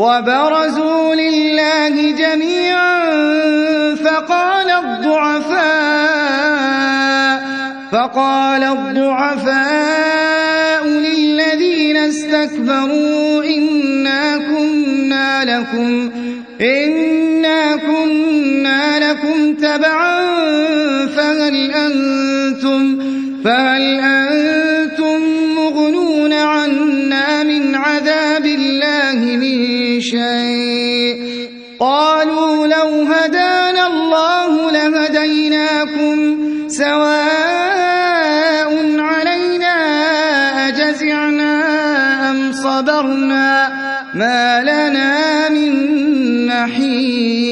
وبرزوا لله جميعا فقال الضعفاء فقال الضعفاء للذين استكبروا إنا كنا لكم إنا كنا لكم تبعا فهل أنتم فهل أنتم شيء. قالوا لو هدانا الله لهديناكم سواء علينا أجزعنا أم صبرنا ما لنا من نحيم.